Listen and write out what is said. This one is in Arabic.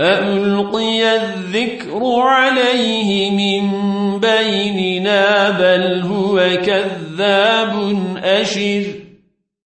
ألقي الذكر عليه من بيننا بل هو كذاب أشر